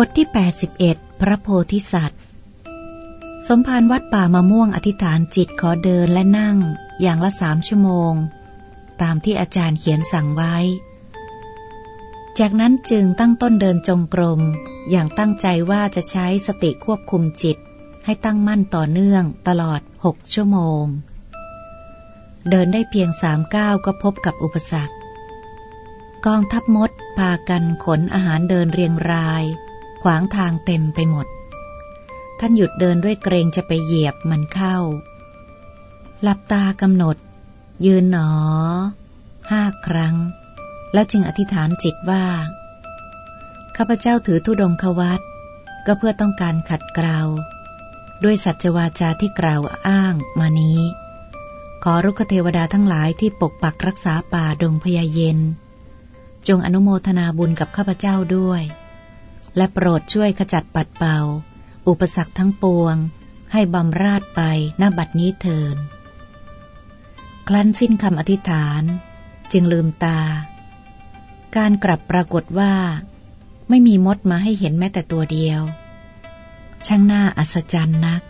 บทที่ 81 พระโพธิสัตว์ สมภารวัดป่ามะม่วงอธิษฐานจิตขอเดินและนั่งอย่างละสามชั่วโมง ตามที่อาจารย์เขียนสั่งไว้ จากนั้นจึงตั้งต้นเดินจงกรม อย่างตั้งใจว่าจะใช้สติควบคุมจิต ให้ตั้งมั่นต่อเนื่องตลอดหกชั่วโมง เดินได้เพียงสามก้าวก็พบกับอุปสรรคกองทัพมดพากันขนอาหารเดินเรียงราย ขวางทางเต็มไปหมด ท่านหยุดเดินด้วยเกรงจะไปเหยียบมันเข้า หลับตากำหนด ยืนหนอห้าครั้ง แล้วจึงอธิษฐานจิตว่า ข้าพเจ้าถือธุดงควัตก็เพื่อต้องการขัดเกลาด้วยสัจวาจาที่กล่าวอ้างมานี้ ขอรุกเทวดาทั้งหลายที่ปกปักรักษาป่าดงพญาเย็น จงอนุโมทนาบุญกับข้าพเจ้าด้วย และโปรดช่วยขจัดปัดเป่า อุปสรรคทั้งปวง ให้บำราดไปหน้าบัดนี้เทิน ครั้นสิ้นคำอธิษฐาน จึงลืมตา การกลับปรากฏว่า ไม่มีมดมาให้เห็นแม้แต่ตัวเดียว ช่างน่าอัศจรรย์นัก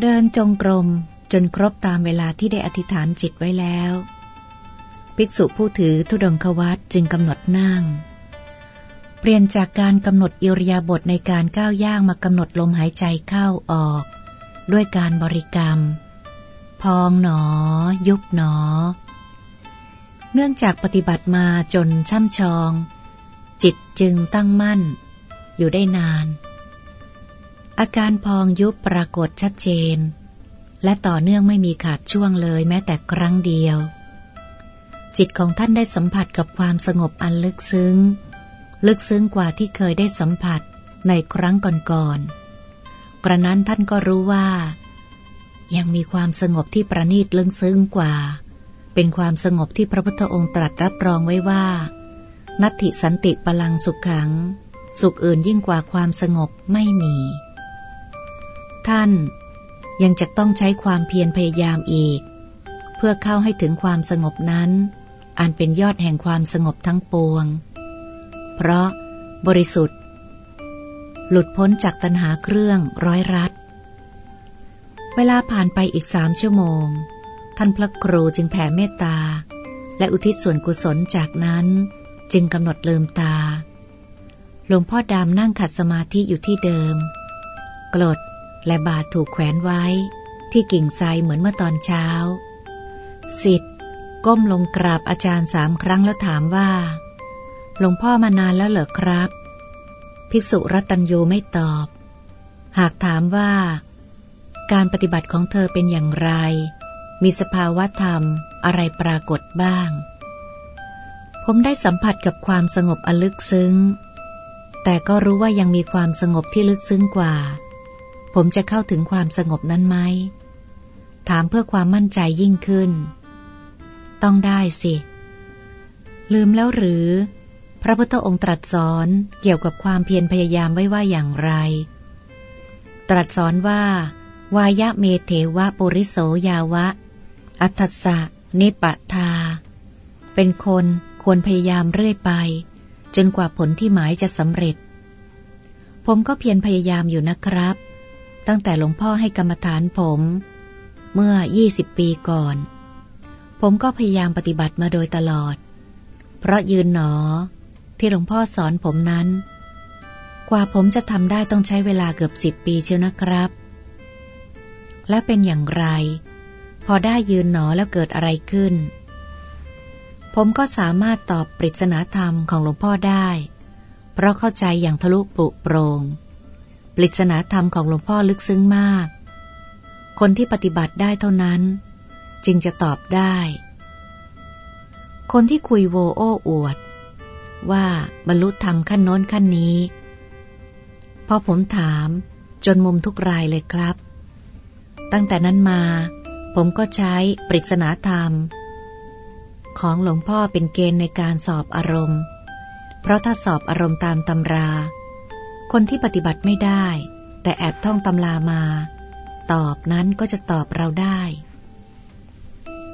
เดินจงกรมจนครบตามเวลาที่ได้อธิษฐานจิตไว้แล้ว ภิกษุผู้ถือธุดงควัตจึงกำหนดนั่ง เปลี่ยนจากการกำหนดอิริยาบถในการก้าวย่างมากำหนดลมหายใจเข้าออก ด้วยการบริกรรม พองหนอ ยุบหนอ เนื่องจากปฏิบัติมาจนช่ำชอง จิตจึงตั้งมั่น อยู่ได้นาน อาการพองยุบปรากฏชัดเจน และต่อเนื่องไม่มีขาดช่วงเลยแม้แต่ครั้งเดียว จิตของท่านได้สัมผัสกับความสงบอันลึกซึ้ง ลึกซึ้งกว่าที่เคยได้สัมผัสในครั้งก่อนๆ กระนั้นท่านก็รู้ว่า ยังมีความสงบที่ประณีตลึกซึ้งกว่า เป็นความสงบที่พระพุทธองค์ตรัสรับรองไว้ว่า นัตถิสันติพลังสุขขัง สุขอื่นยิ่งกว่าความสงบไม่มี ท่านยังจะต้องใช้ความเพียรพยายามอีก เพื่อเข้าให้ถึงความสงบนั้น อันเป็นยอดแห่งความสงบทั้งปวง เพราะบริสุทธิ์ หลุดพ้นจากตัณหาเครื่องร้อยรัด เวลาผ่านไปอีกสามชั่วโมง ท่านพระครูจึงแผ่เมตตา และอุทิศส่วนกุศลจากนั้นจึงกำหนดลืมตา หลวงพ่อดำนั่งขัดสมาธิอยู่ที่เดิม กรดและบาทถูกแขวนไว้ ที่กิ่งไทรเหมือนเมื่อตอนเช้า สิทธ์ก้มลงกราบอาจารย์สามครั้งแล้วถามว่า หลวงพ่อมานานแล้วเหรอครับ ภิกษุรัตัญยูไม่ตอบ หากถามว่า การปฏิบัติของเธอเป็นอย่างไร มีสภาวะธรรมอะไรปรากฏบ้าง ผมได้สัมผัสกับความสงบอลึกซึ้ง แต่ก็รู้ว่ายังมีความสงบที่ลึกซึ้งกว่า ผมจะเข้าถึงความสงบนั้นไหม ถามเพื่อความมั่นใจยิ่งขึ้น ต้องได้สิ ลืมแล้วหรือ พระพุทธองค์ตรัสสอนเกี่ยวกับความเพียรพยายามไว้ว่าอย่างไร ตรัสสอนว่า วายะเมเทวะปุริโสยาวะ อัตสะนิปทา เป็นคนควรพยายามเรื่อยไป จนกว่าผลที่หมายจะสำเร็จ ผมก็เพียรพยายามอยู่นะครับ ตั้งแต่หลวงพ่อให้กรรมฐานผม เมื่อ 20 ปีก่อน ผมก็พยายามปฏิบัติมาโดยตลอด เพราะยืนหนอ ที่หลวงพ่อสอนผมนั้น กว่าผมจะทำได้ต้องใช้เวลาเกือบสิบปีเชียวนะครับ และเป็นอย่างไร พอได้ยืนหนอแล้วเกิดอะไรขึ้น ผมก็สามารถตอบปริศนาธรรมของหลวงพ่อได้ เพราะเข้าใจอย่างทะลุปรุโปรง ปริศนาธรรมของหลวงพ่อลึกซึ้งมาก คนที่ปฏิบัติได้เท่านั้น จึงจะตอบได้คนที่คุยโวโอ้อวด ว่าบรรลุธรรมขั้นโน้นขั้นนี้ พอผมถามจนมุมทุกรายเลยครับ ตั้งแต่นั้นมา ผมก็ใช้ปริศนาธรรม ของหลวงพ่อเป็นเกณฑ์ในการสอบอารมณ์ เพราะถ้าสอบอารมณ์ตามตำรา คนที่ปฏิบัติไม่ได้ แต่แอบท่องตำรามา ตอบนั้นก็จะตอบเราได้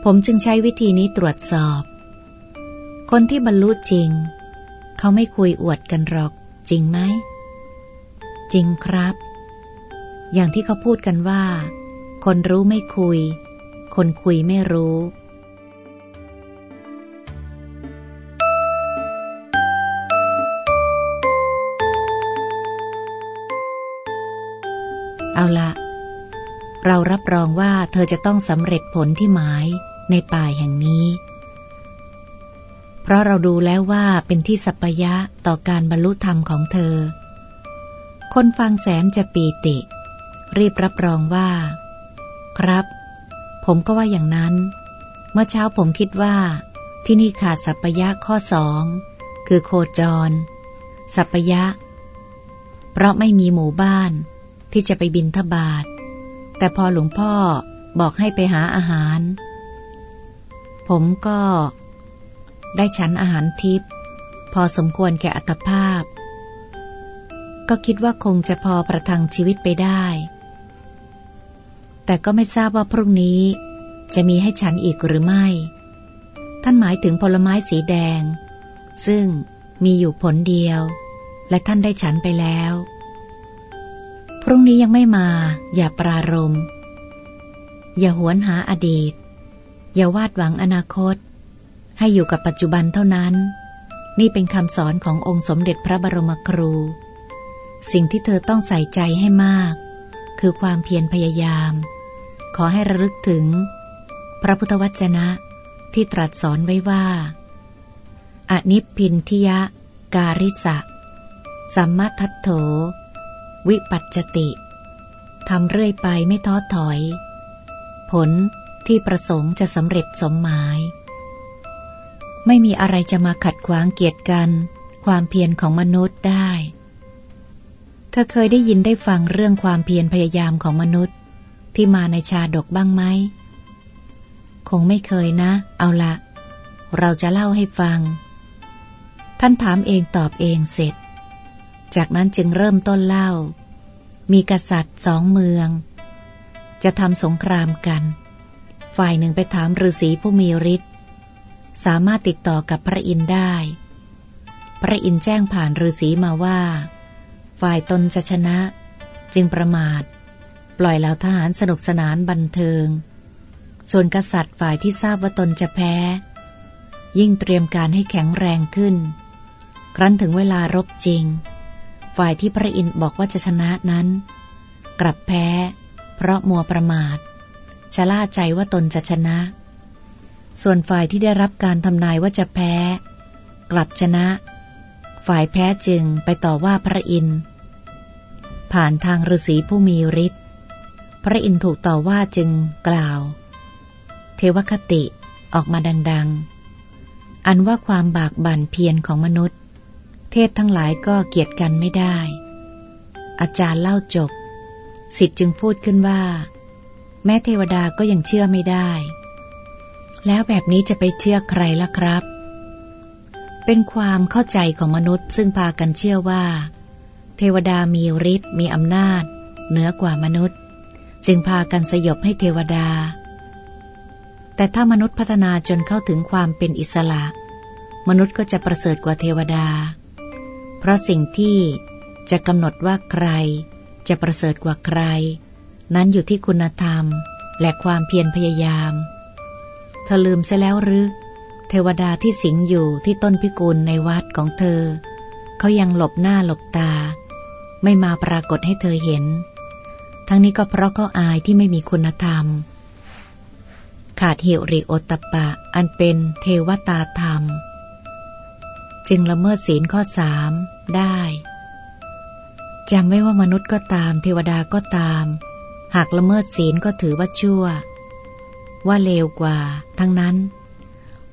ผมจึงใช้วิธีนี้ตรวจสอบคนที่บรรลุจริง เขาไม่คุยอวดกันหรอก จริงไหม จริงครับ อย่างที่เขาพูดกันว่า คนรู้ไม่คุย คนคุยไม่รู้เอาละ เรารับรองว่าเธอจะต้องสำเร็จผลที่หมายในป่าแห่งนี้ เพราะเราดูแล้วว่าเป็นที่สัพยะต่อการบรรลุธรรมของเธอ คนฟังแสนจะปีติ รีบรับรองว่า ครับ ผมก็ว่าอย่างนั้น เมื่อเช้าผมคิดว่า ที่นี่ขาดสัพยะข้อสองคือโคจร สัพยะ เพราะไม่มีหมู่บ้านที่จะไปบินทบาท แต่พอหลวงพ่อบอกให้ไปหาอาหาร ผมก็ ได้ฉันอาหารทิพย์พอสมควรแก่อัตภาพ ก็คิดว่าคงจะพอประทังชีวิตไปได้ แต่ก็ไม่ทราบว่าพรุ่งนี้จะมีให้ฉันอีกหรือไม่ ท่านหมายถึงผลไม้สีแดง ซึ่งมีอยู่ผลเดียว และท่านได้ฉันไปแล้ว พรุ่งนี้ยังไม่มา อย่าปรารม อย่าหวนหาอดีต อย่าวาดหวังอนาคต ให้อยู่กับปัจจุบันเท่านั้น นี่เป็นคำสอนขององค์สมเด็จพระบรมครู สิ่งที่เธอต้องใส่ใจให้มาก คือความเพียรพยายาม ขอให้ระลึกถึง พระพุทธวจนะที่ตรัสสอนไว้ว่า อนิพพินทิยะ การิสะ สัมมาทัตโถ วิปัจจติทำเรื่อยไปไม่ท้อถอย ผลที่ประสงค์จะสำเร็จสมหมาย ไม่มีอะไรจะมาขัดขวางเกียรติกันความเพียรของมนุษย์ได้ เธอเคยได้ยินได้ฟังเรื่องความเพียรพยายามของมนุษย์ ที่มาในชาดกบ้างไหม คงไม่เคยนะ เอาละ เราจะเล่าให้ฟัง ท่านถามเองตอบเองเสร็จ จากนั้นจึงเริ่มต้นเล่า มีกษัตริย์สองเมือง จะทำสงครามกัน ฝ่ายหนึ่งไปถามฤาษีผู้มีฤทธิ์ สามารถติดต่อกับพระอินทร์ได้ พระอินทร์แจ้งผ่านฤาษีมาว่า ฝ่ายตนจะชนะ จึงประมาท ปล่อยเหล่าทหารสนุกสนานบันเทิง ส่วนกษัตริย์ฝ่ายที่ทราบว่าตนจะแพ้ ยิ่งเตรียมการให้แข็งแรงขึ้น ครั้นถึงเวลารบจริง ฝ่ายที่พระอินทร์บอกว่าจะชนะนั้น กลับแพ้ เพราะมัวประมาทชะล่าใจว่าตนจะชนะ ส่วนฝ่ายที่ได้รับการทำนายว่าจะแพ้ กลับชนะ ฝ่ายแพ้จึงไปต่อว่าพระอินทร์ผ่านทางฤาษีผู้มีฤทธิ์พระอินทร์ถูกต่อว่าจึงกล่าว เทวคติออกมาดัง ๆ อันว่าความบากบั่นเพียรของมนุษย์ เทพทั้งหลายก็เกียดกันไม่ได้ อาจารย์เล่าจบ สิทธิ์จึงพูดขึ้นว่า แม้เทวดาก็ยังเชื่อไม่ได้ แล้วแบบนี้จะไปเชื่อใครล่ะครับ เป็นความเข้าใจของมนุษย์ซึ่งพากันเชื่อว่า เทวดามีฤทธิ์มีอำนาจ เหนือกว่ามนุษย์ จึงพากันสยบให้เทวดา แต่ถ้ามนุษย์พัฒนาจนเข้าถึงความเป็นอิสระ มนุษย์ก็จะประเสริฐกว่าเทวดา เพราะสิ่งที่จะกำหนดว่าใคร จะประเสริฐกว่าใคร นั้นอยู่ที่คุณธรรม และความเพียรพยายาม เธอลืมซะแล้วหรือ เทวดาที่สิงอยู่ที่ต้นพิกุลในวัดของเธอ เขายังหลบหน้าหลบตา ไม่มาปรากฏให้เธอเห็น ทั้งนี้ก็เพราะเขาอายที่ไม่มีคุณธรรม ขาดเหิริโอตปปะ อันเป็นเทวตาธรรม จึงละเมิดศีลข้อสามได้จำไว้ว่ามนุษย์ก็ตาม เทวดาก็ตาม หากละเมิดศีลก็ถือว่าชั่ว ว่าเลวกว่า ทั้งนั้น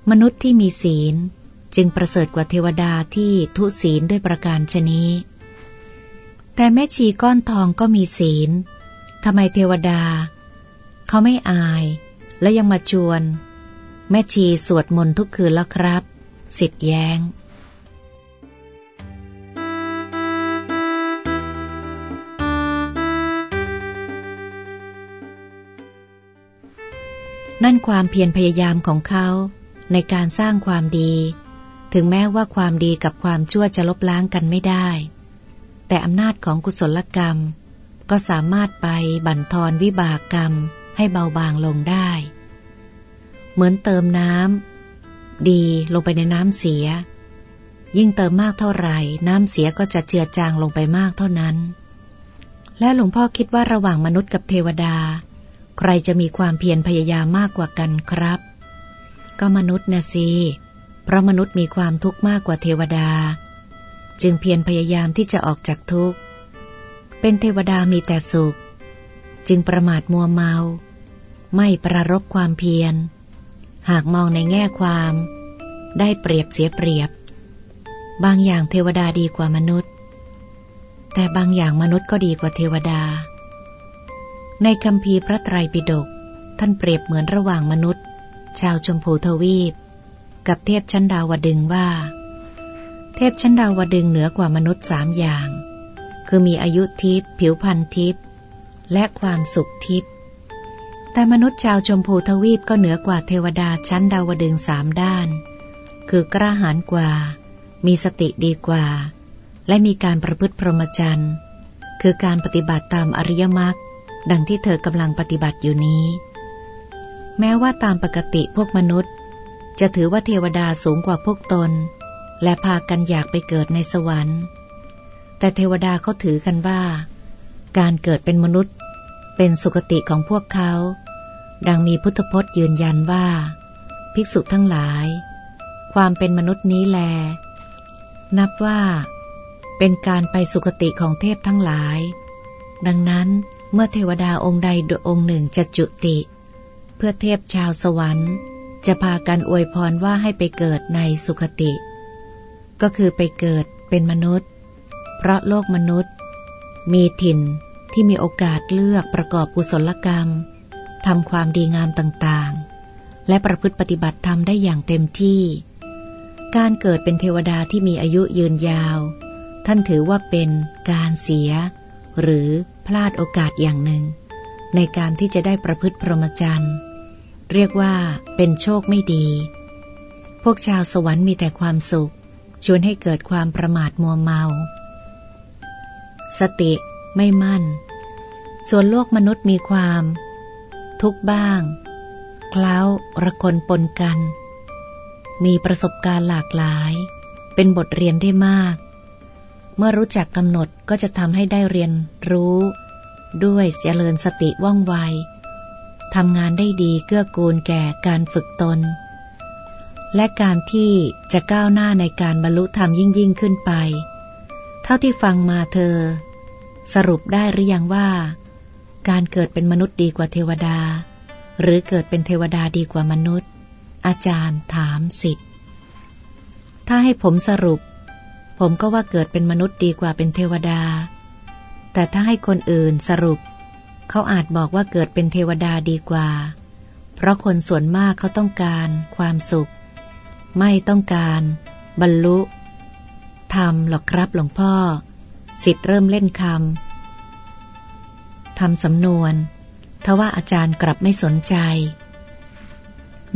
มนุษย์ที่มีศีลจึงประเสริฐกว่าเทวดาที่ทุศีลด้วยประการชนี้ แต่แม่ชีก้อนทองก็มีศีลทำไมเทวดา เขาไม่อาย และยังมาชวน แม่ชีสวดมนต์ทุกคืนแล้วครับ สิทธิ์แย้ง นั่นความเพียรพยายามของเขา ในการสร้างความดี ถึงแม้ว่าความดีกับความชั่วจะลบล้างกันไม่ได้ แต่อำนาจของกุศลกรรม ก็สามารถไปบั่นทอนวิบากกรรมให้เบาบางลงได้ เหมือนเติมน้ำดีลงไปในน้ำเสีย ยิ่งเติมมากเท่าไหร่น้ำเสียก็จะเจือจางลงไปมากเท่านั้น และหลวงพ่อคิดว่าระหว่างมนุษย์กับเทวดา ใครจะมีความเพียรพยายามมากกว่ากันครับ ก็มนุษย์นะสิเพราะมนุษย์มีความทุกข์มากกว่าเทวดา จึงเพียรพยายามที่จะออกจากทุกข์ เป็นเทวดามีแต่สุข จึงประมาทมัวเมา ไม่ประรบความเพียร หากมองในแง่ความ ได้เปรียบเสียเปรียบ บางอย่างเทวดาดีกว่ามนุษย์ แต่บางอย่างมนุษย์ก็ดีกว่าเทวดา ในคำพีพระไตรปิฎกท่านเปรียบเหมือนระหว่างมนุษย์ ชาวชมพูทวีป กับเทพชั้นดาวดึงว่า เทพชั้นดาวดึงเหนือกว่ามนุษย์สามอย่าง คือมีอายุทิพย์ผิวพรรณทิพย์และความสุขทิพย์แต่มนุษย์ชาวชมพูทวีปก็เหนือกว่าเทวดาชั้นดาวดึงสามด้าน คือกล้าหาญกว่า มีสติดีกว่า และมีการประพฤติพรหมจรรย์ คือการปฏิบัติตามอริยมรรค ดังที่เธอกำลังปฏิบัติอยู่นี้ แม้ว่าตามปกติพวกมนุษย์ จะถือว่าเทวดาสูงกว่าพวกตน และพากันอยากไปเกิดในสวรรค์ แต่เทวดาเขาถือกันว่า การเกิดเป็นมนุษย์ เป็นสุคติของพวกเขา ดังมีพุทธพจน์ยืนยันว่า ภิกษุทั้งหลาย ความเป็นมนุษย์นี้แล นับว่า เป็นการไปสุคติของเทพทั้งหลาย ดังนั้น เมื่อเทวดาองค์ใดองค์หนึ่งจะจุติ เพื่อเทพชาวสวรรค์ จะพากันอวยพรว่าให้ไปเกิดในสุคติ ก็คือไปเกิดเป็นมนุษย์ เพราะโลกมนุษย์ มีถิ่นที่มีโอกาสเลือกประกอบกุศลกรรมทำความดีงามต่างๆ และประพฤติปฏิบัติธรรมได้อย่างเต็มที่ การเกิดเป็นเทวดาที่มีอายุยืนยาว ท่านถือว่าเป็นการเสีย หรือพลาดโอกาสอย่างหนึ่ง ในการที่จะได้ประพฤติพรหมจรรย์ เรียกว่าเป็นโชคไม่ดี พวกชาวสวรรค์มีแต่ความสุข ชวนให้เกิดความประมาทมัวเมา สติไม่มั่น ส่วนโลกมนุษย์มีความ ทุกบ้าง เคล้าระคนปนกัน มีประสบการณ์หลากหลาย เป็นบทเรียนได้มาก เมื่อรู้จักกำหนดก็จะทำให้ได้เรียนรู้ ด้วยเจริญสติว่องไวทำงานได้ดีเกื้อกูลแก่การฝึกตน และการที่จะก้าวหน้าในการบรรลุธรรมยิ่งยิ่งขึ้นไป เท่าที่ฟังมาเธอ สรุปได้หรือยังว่า การเกิดเป็นมนุษย์ดีกว่าเทวดา หรือเกิดเป็นเทวดาดีกว่ามนุษย์ อาจารย์ถามสิทธิ์ถ้าให้ผมสรุป ผมก็ว่าเกิดเป็นมนุษย์ดีกว่าเป็นเทวดา แต่ถ้าให้คนอื่นสรุป เขาอาจบอกว่าเกิดเป็นเทวดาดีกว่า เพราะคนส่วนมากเขาต้องการความสุข ไม่ต้องการ บรรลุทำหรอกครับหลวงพ่อ สิทธิ์เริ่มเล่นคำทำสำนวนทว่าอาจารย์กลับไม่สนใจ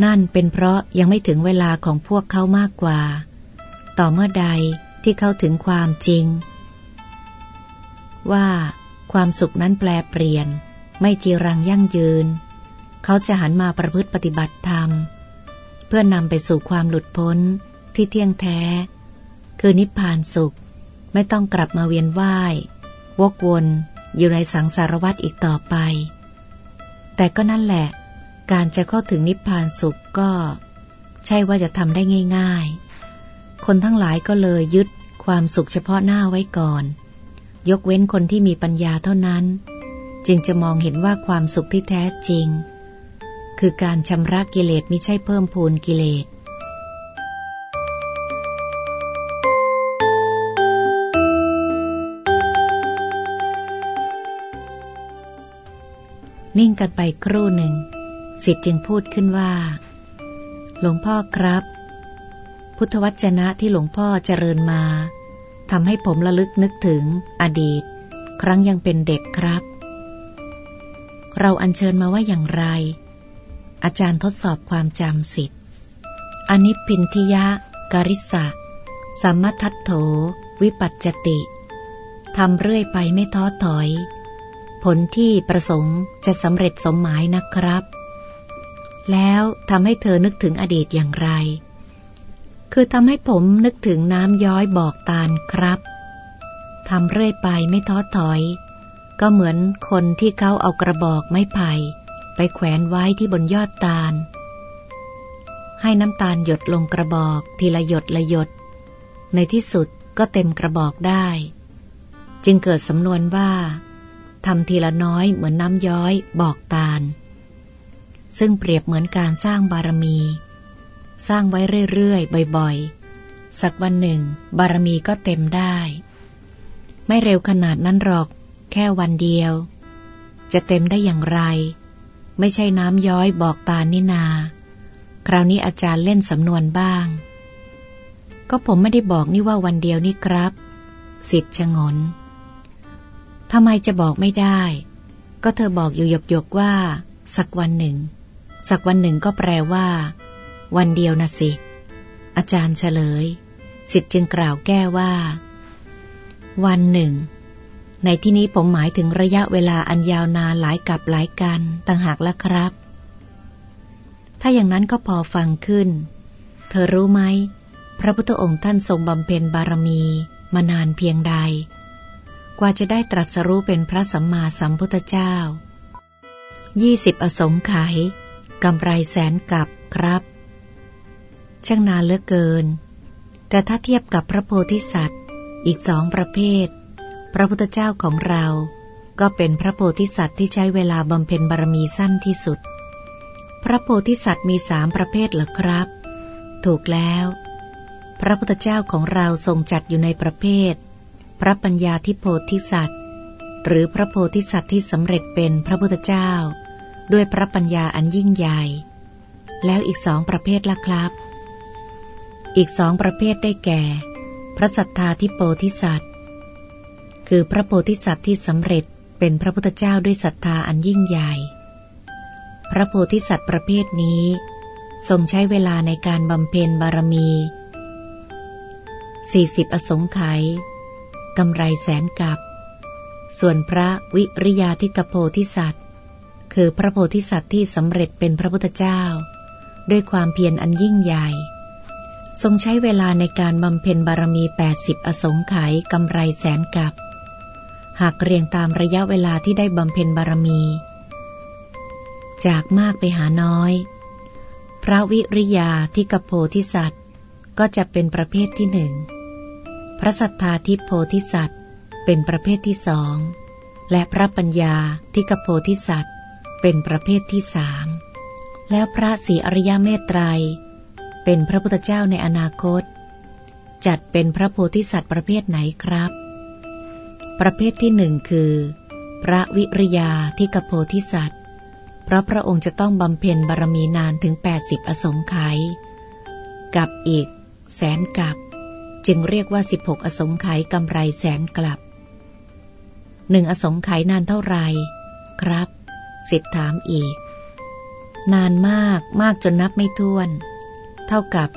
นั่นเป็นเพราะยังไม่ถึงเวลาของพวกเขามากกว่า ต่อเมื่อใด ที่เขาถึงความจริง ว่าความสุขนั้นแปลเปลี่ยน ไม่จีรังยั่งยืน เขาจะหันมาประพฤติปฏิบัติธรรม เพื่อนำไปสู่ความหลุดพ้นที่เที่ยงแท้ คือนิพพานสุข ไม่ต้องกลับมาเวียนว่าย วกวนอยู่ในสังสารวัฏอีกต่อไป แต่ก็นั่นแหละ การจะเข้าถึงนิพพานสุขก็ ใช่ว่าจะทำได้ง่าย ๆ คนทั้งหลายก็เลยยึด ความสุขเฉพาะหน้าไว้ก่อน ยกเว้นคนที่มีปัญญาเท่านั้น จึงจะมองเห็นว่าความสุขที่แท้จริง คือการชำระกิเลสไม่ใช่เพิ่มพูนกิเลสนิ่งกันไปครู่หนึ่ง สิทธิ์จึงพูดขึ้นว่า หลวงพ่อครับ พุทธวจนะที่หลวงพ่อเจริญมาทำให้ผมระลึกนึกถึงอดีต ครั้งยังเป็นเด็กครับ เราอัญเชิญมาว่าอย่างไร อาจารย์ทดสอบความจำสิทธิ์อนิพินทิยะ การิสะสัมมทัตโถ วิปัจจติทำเรื่อยไปไม่ท้อถอย ผลที่ประสงค์จะสำเร็จสมหมายนะครับ แล้วทำให้เธอนึกถึงอดีตอย่างไร คือทำให้ผมนึกถึงน้ำย้อยบอกตาลครับทำเรื่อยไปไม่ท้อถอย ก็เหมือนคนที่เขาเอากระบอกไม้ไผ่ไปแขวนไว้ที่บนยอดตาล ให้น้ำตาลหยดลงกระบอกทีละหยดละหยด ในที่สุดก็เต็มกระบอกได้ จึงเกิดสำนวนว่าทำทีละน้อยเหมือนน้ำย้อยบอกตาล ซึ่งเปรียบเหมือนการสร้างบารมี สร้างไว้เรื่อยๆ บ่อยๆ สักวันหนึ่ง บารมีก็เต็มได้ ไม่เร็วขนาดนั้นหรอก แค่วันเดียว จะเต็มได้อย่างไร ไม่ใช่น้ำย้อยบอกตานินา คราวนี้อาจารย์เล่นสำนวนบ้าง ก็ผมไม่ได้บอกนี่ว่าวันเดียวนี่ครับ สิทธิ์ชงนทำไมจะบอกไม่ได้ ก็เธอบอกอยู่หยกๆว่า สักวันหนึ่ง สักวันหนึ่งก็แปลว่า วันเดียวนะสิ อาจารย์เฉลย สิทธิ์จึงกล่าวแก้ว่า วันหนึ่ง ในที่นี้ผมหมายถึงระยะเวลาอันยาวนานหลายกับหลายกันต่างหากละครับ ถ้าอย่างนั้นก็พอฟังขึ้น เธอรู้ไหม พระพุทธองค์ท่านทรงบำเพ็ญบารมีมานานเพียงใด กว่าจะได้ตรัสรู้เป็นพระสัมมาสัมพุทธเจ้ายี่สิบอสงไขยกำไรแสนกับครับ ช่างนานเหลือเกิน แต่ถ้าเทียบกับพระโพธิสัตว์ อีกสองประเภท พระพุทธเจ้าของเรา ก็เป็นพระโพธิสัตว์ที่ใช้เวลาบำเพ็ญบารมีสั้นที่สุด พระโพธิสัตว์มีสามประเภทเหรอครับ ถูกแล้ว พระพุทธเจ้าของเราทรงจัดอยู่ในประเภท พระปัญญาทิโพธิสัตว์ หรือพระโพธิสัตว์ที่สำเร็จเป็นพระพุทธเจ้า ด้วยพระปัญญาอันยิ่งใหญ่แล้วอีกสองประเภทละครับ อีกสองประเภทได้แก่ พระสัทธาทิโพธิสัตว์ คือพระโพธิสัตว์ที่สำเร็จเป็นพระพุทธเจ้าด้วยศรัทธาอันยิ่งใหญ่ พระโพธิสัตว์ประเภทนี้ ทรงใช้เวลาในการบำเพ็ญบารมี 40 อสงไขยกำไรแสนกับ ส่วนพระวิริยาธิกโพธิสัตว์ คือพระโพธิสัตว์ที่สำเร็จเป็นพระพุทธเจ้า ด้วยความเพียรอันยิ่งใหญ่ ทรงใช้เวลาในการบำเพ็ญบารมี 80 อสงไขยกำไรแสนกับ หากเรียงตามระยะเวลาที่ได้บำเพ็ญบารมี จากมากไปหาน้อย พระวิริยาธิกโพธิสัตว์ ก็จะเป็นประเภทที่หนึ่ง พระสัทธาทิโพธิสัตว์ เป็นประเภทที่สอง และพระปัญญาทิกโพธิสัตว์ เป็นประเภทที่สาม แล้วพระสีอริยเมตไตร เป็นพระพุทธเจ้าในอนาคต จัดเป็นพระโพธิสัตว์ประเภทไหนครับ ประเภทที่หนึ่งคือ พระวิริยาทิกโพธิสัตว์ เพราะพระองค์จะต้องบำเพ็ญบารมีนานถึง 80 อสงไขยกับอีก แสนกับ จึงเรียกว่า 16 อสงไขยกำไรแสนกลับหนึ่งอสงไขยนานเท่าไรครับ สิทธถามอีก นานมากมากจนนับไม่ถ้วน เท่ากับ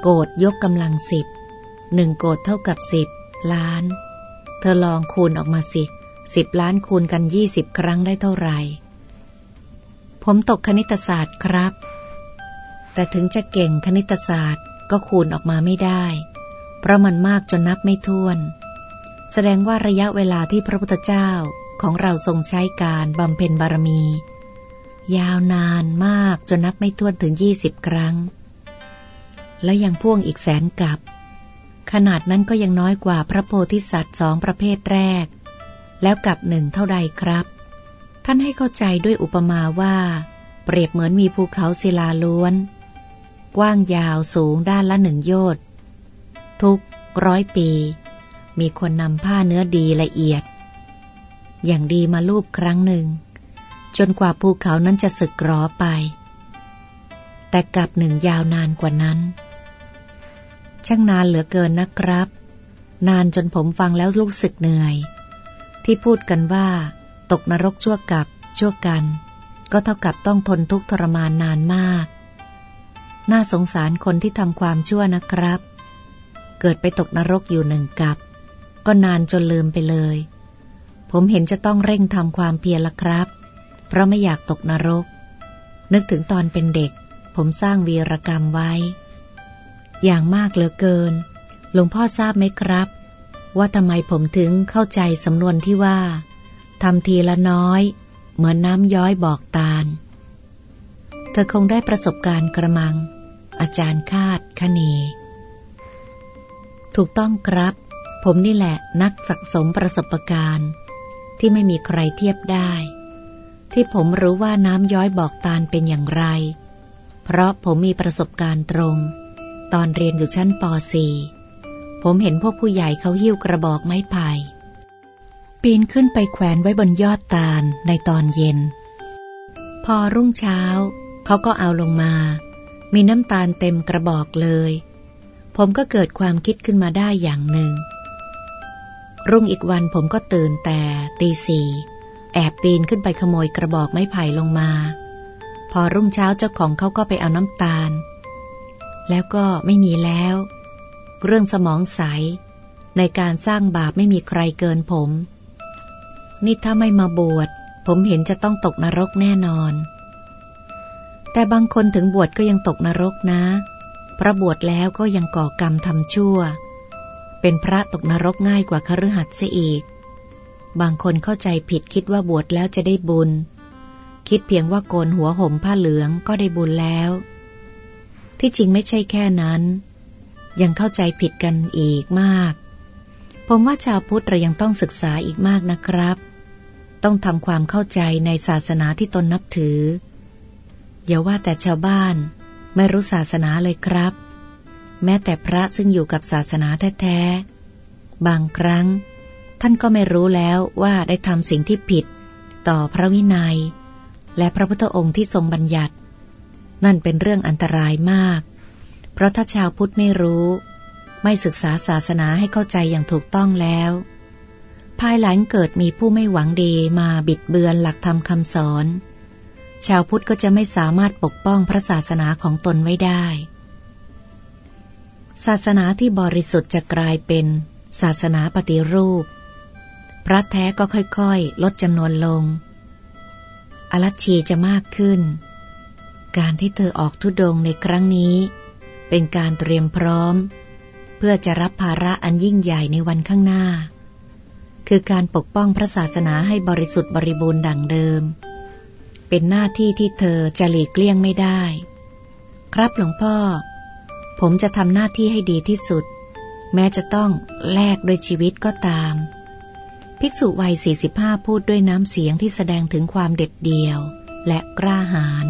โกดยกกำลังสิบหนึ่งโกดเท่ากับสิบล้าน เธอลองคูณออกมาสิสิบล้านคูณกันยี่สิบครั้งได้เท่าไหร่ ผมตกคณิตศาสตร์ครับ แต่ถึงจะเก่งคณิตศาสตร์ก็คูณออกมาไม่ได้ เพราะมันมากจนนับไม่ถ้วน แสดงว่าระยะเวลาที่พระพุทธเจ้าของเราทรงใช้การบำเพ็ญบารมี ยาวนานมากจนนับไม่ถ้วนถึงยี่สิบครั้ง และยังพ่วงอีกแสนกับ ขนาดนั้นก็ยังน้อยกว่าพระโพธิสัตว์สองประเภทแรก แล้วกับหนึ่งเท่าใดครับ ท่านให้เข้าใจด้วยอุปมาว่า เปรียบเหมือนมีภูเขาศิลาล้วน กว้างยาวสูงด้านละหนึ่งโยชน์ทุกร้อยปี มีคนนำผ้าเนื้อดีละเอียด อย่างดีมาลูบครั้งหนึ่ง จนกว่าภูเขานั้นจะสึกรอไปแต่กับหนึ่งยาวนานกว่านั้น ช่างนานเหลือเกินนะครับ นานจนผมฟังแล้วรู้สึกเหนื่อย ที่พูดกันว่า ตกนรกชั่วกับชั่วกัน ก็เท่ากับต้องทนทุกข์ทรมานนานมาก น่าสงสารคนที่ทำความชั่วนะครับ เกิดไปตกนรกอยู่หนึ่งกับ ก็นานจนลืมไปเลย ผมเห็นจะต้องเร่งทำความเพียรละครับ เพราะไม่อยากตกนรก นึกถึงตอนเป็นเด็ก ผมสร้างวีรกรรมไว้ อย่างมากเหลือเกิน หลวงพ่อทราบไหมครับ ว่าทำไมผมถึงเข้าใจสำนวนที่ว่าทำทีละน้อย เหมือนน้ำย้อยบอกตาล เธอคงได้ประสบการณ์กระมัง อาจารย์คาดคะเนถูกต้องครับ ผมนี่แหละนักสะสมประสบการณ์ ที่ไม่มีใครเทียบได้ ที่ผมรู้ว่าน้ำย้อยบอกตาลเป็นอย่างไร เพราะผมมีประสบการณ์ตรง ตอนเรียนอยู่ชั้นป .4 ผมเห็นพวกผู้ใหญ่เขาหิ้วกระบอกไม้ไผ่ปีนขึ้นไปแขวนไว้บนยอดตาลในตอนเย็น พอรุ่งเช้า เขาก็เอาลงมา มีน้ำตาลเต็มกระบอกเลย ผมก็เกิดความคิดขึ้นมาได้อย่างหนึ่ง รุ่งอีกวันผมก็ตื่นแต่ตีสี่แอบปีนขึ้นไปขโมยกระบอกไม้ไผ่ลงมา พอรุ่งเช้าเจ้าของเขาก็ไปเอาน้ำตาล แล้วก็ไม่มีแล้ว เรื่องสมองใส ในการสร้างบาปไม่มีใครเกินผม นี่ถ้าไม่มาบวชผมเห็นจะต้องตกนรกแน่นอน แต่บางคนถึงบวชก็ยังตกนรกนะ พระบวชแล้วก็ยังก่อกรรมทำชั่ว เป็นพระตกนรกง่ายกว่าคฤหัสถ์เสียอีก บางคนเข้าใจผิดคิดว่าบวชแล้วจะได้บุญ คิดเพียงว่าโกนหัวห่มผ้าเหลืองก็ได้บุญแล้ว ที่จริงไม่ใช่แค่นั้น ยังเข้าใจผิดกันอีกมาก ผมว่าชาวพุทธเรายังต้องศึกษาอีกมากนะครับ ต้องทำความเข้าใจในศาสนาที่ตนนับถือ อย่าว่าแต่ชาวบ้าน ไม่รู้ศาสนาเลยครับ แม้แต่พระซึ่งอยู่กับศาสนาแท้ๆ บางครั้ง ท่านก็ไม่รู้แล้วว่าได้ทำสิ่งที่ผิด ต่อพระวินัย และพระพุทธองค์ที่ทรงบัญญัติ นั่นเป็นเรื่องอันตรายมาก เพราะถ้าชาวพุทธไม่รู้ ไม่ศึกษาศาสนาให้เข้าใจอย่างถูกต้องแล้ว ภายหลังเกิดมีผู้ไม่หวังดีมาบิดเบือนหลักธรรมคำสอน ชาวพุทธก็จะไม่สามารถปกป้องพระศาสนาของตนไว้ได้ ศาสนาที่บริสุทธิ์จะกลายเป็นศาสนาปฏิรูป พระแท้ก็ค่อยๆ ลดจำนวนลงอลัชชีจะมากขึ้น การที่เธอออกทุดงในครั้งนี้ เป็นการเตรียมพร้อม เพื่อจะรับภาระอันยิ่งใหญ่ในวันข้างหน้า คือการปกป้องพระศาสนาให้บริสุทธิ์บริบูรณ์ดังเดิม เป็นหน้าที่ที่เธอจะหลีกเลี่ยงไม่ได้ ครับหลวงพ่อ ผมจะทำหน้าที่ให้ดีที่สุด แม้จะต้องแลกด้วยชีวิตก็ตาม ภิกษุวัย 45 พูดด้วยน้ำเสียงที่แสดงถึงความเด็ดเดี่ยวและกล้าหาญ